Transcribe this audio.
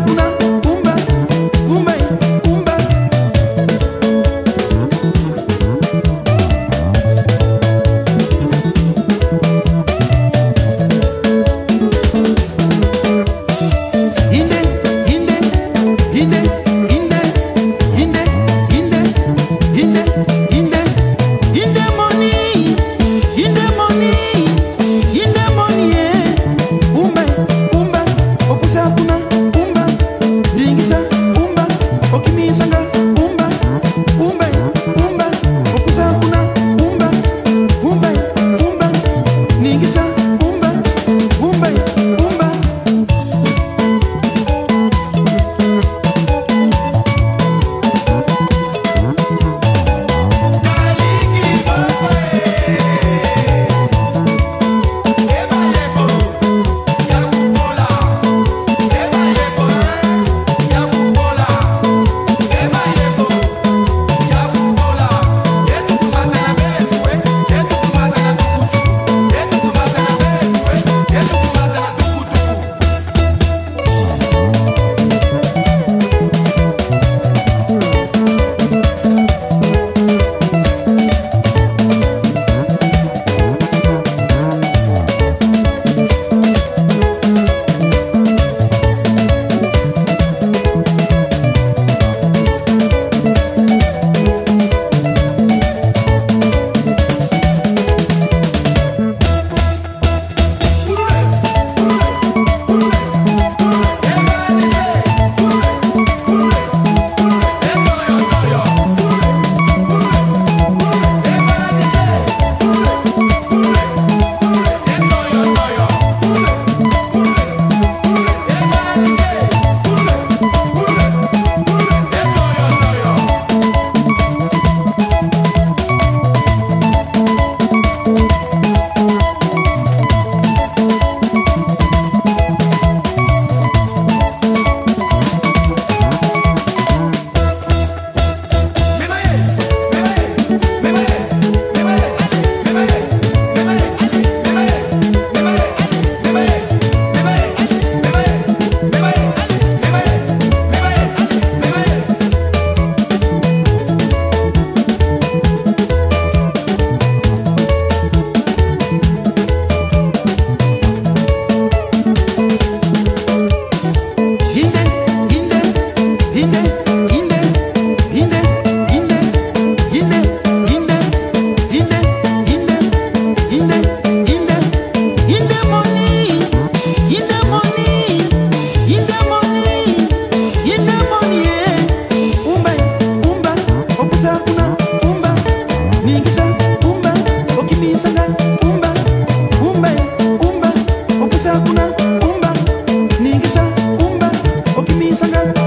Sapo na Sangam.